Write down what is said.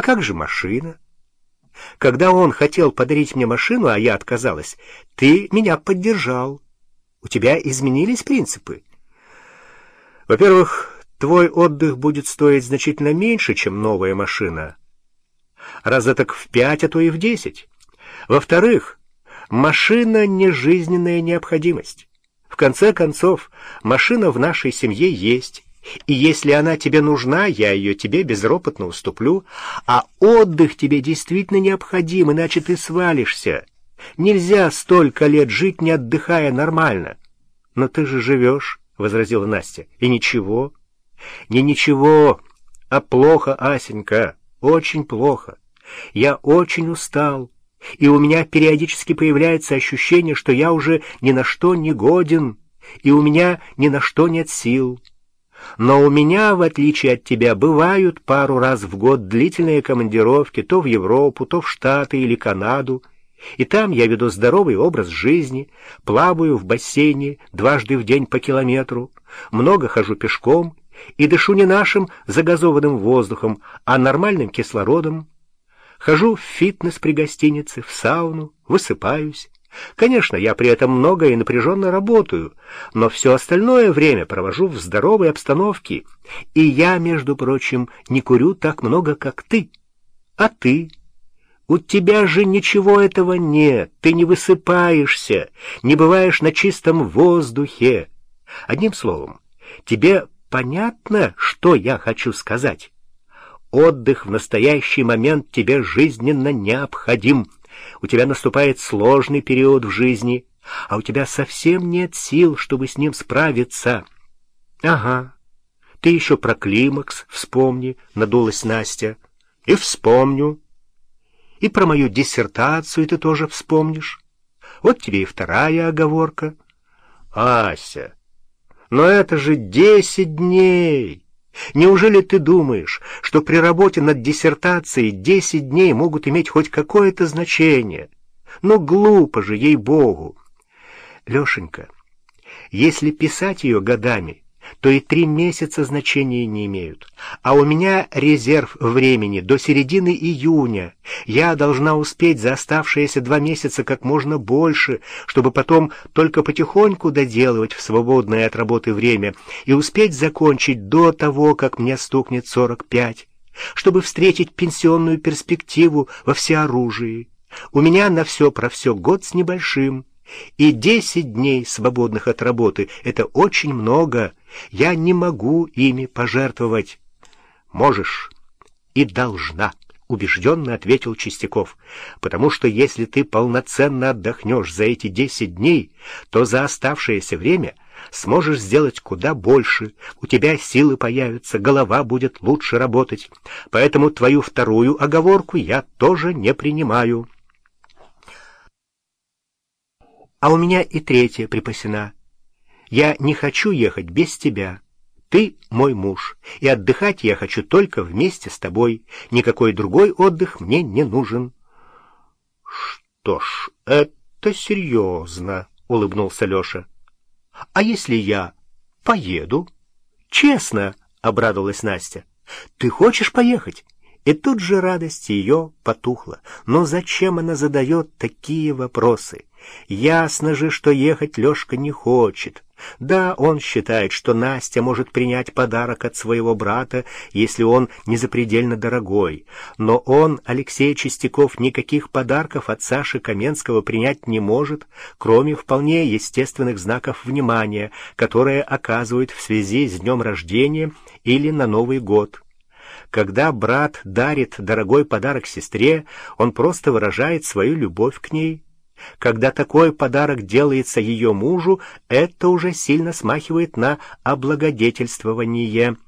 А как же машина? Когда он хотел подарить мне машину, а я отказалась, ты меня поддержал. У тебя изменились принципы. Во-первых, твой отдых будет стоить значительно меньше, чем новая машина. Раза так в пять, а то и в десять. Во-вторых, машина — не жизненная необходимость. В конце концов, машина в нашей семье есть, и если она тебе нужна, я ее тебе безропотно уступлю, а отдых тебе действительно необходим, иначе ты свалишься. Нельзя столько лет жить, не отдыхая нормально. Но ты же живешь, — возразила Настя, — и ничего. Не ничего, а плохо, Асенька, очень плохо. Я очень устал, и у меня периодически появляется ощущение, что я уже ни на что не годен, и у меня ни на что нет сил. Но у меня, в отличие от тебя, бывают пару раз в год длительные командировки то в Европу, то в Штаты или Канаду, и там я веду здоровый образ жизни, плаваю в бассейне дважды в день по километру, много хожу пешком и дышу не нашим загазованным воздухом, а нормальным кислородом. Хожу в фитнес при гостинице, в сауну, высыпаюсь. Конечно, я при этом много и напряженно работаю, но все остальное время провожу в здоровой обстановке, и я, между прочим, не курю так много, как ты. А ты? У тебя же ничего этого нет, ты не высыпаешься, не бываешь на чистом воздухе. Одним словом, тебе понятно, что я хочу сказать? Отдых в настоящий момент тебе жизненно необходим — у тебя наступает сложный период в жизни, а у тебя совсем нет сил, чтобы с ним справиться. — Ага. Ты еще про климакс вспомни, — надулась Настя. — И вспомню. И про мою диссертацию ты тоже вспомнишь. Вот тебе и вторая оговорка. — Ася, но это же десять дней! Неужели ты думаешь, что при работе над диссертацией десять дней могут иметь хоть какое-то значение? Но глупо же, ей-богу! Лешенька, если писать ее годами, то и три месяца значения не имеют. А у меня резерв времени до середины июня. Я должна успеть за оставшиеся два месяца как можно больше, чтобы потом только потихоньку доделывать в свободное от работы время и успеть закончить до того, как мне стукнет сорок пять, чтобы встретить пенсионную перспективу во всеоружии. У меня на все про все год с небольшим. И десять дней свободных от работы — это очень много. Я не могу ими пожертвовать. Можешь и должна, — убежденно ответил Чистяков, потому что если ты полноценно отдохнешь за эти десять дней, то за оставшееся время сможешь сделать куда больше, у тебя силы появятся, голова будет лучше работать. Поэтому твою вторую оговорку я тоже не принимаю». А у меня и третья припасена. Я не хочу ехать без тебя. Ты мой муж, и отдыхать я хочу только вместе с тобой. Никакой другой отдых мне не нужен. — Что ж, это серьезно, — улыбнулся Леша. — А если я поеду? — Честно, — обрадовалась Настя. — Ты хочешь поехать? И тут же радость ее потухла. Но зачем она задает такие вопросы? Ясно же, что ехать Лешка не хочет. Да, он считает, что Настя может принять подарок от своего брата, если он не запредельно дорогой. Но он, Алексей Чистяков, никаких подарков от Саши Каменского принять не может, кроме вполне естественных знаков внимания, которые оказывают в связи с днем рождения или на Новый год. Когда брат дарит дорогой подарок сестре, он просто выражает свою любовь к ней, когда такой подарок делается ее мужу, это уже сильно смахивает на облагодетельствование –